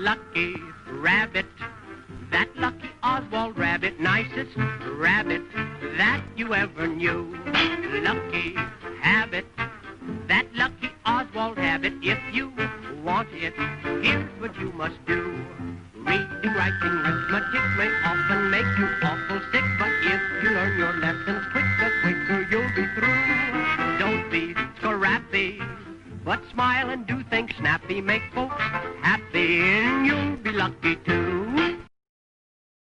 lucky rabbit. That lucky Oswald rabbit, nicest rabbit that you ever knew. Lucky habit, that lucky Oswald habit. If you want it, here's what you must do. Reading, writing, arithmetic may often make you awful sick, but if you learn your lessons quicker, quicker you'll be through. Don't be scrappy, but smile and do things snappy. Make folks happy, lucky too.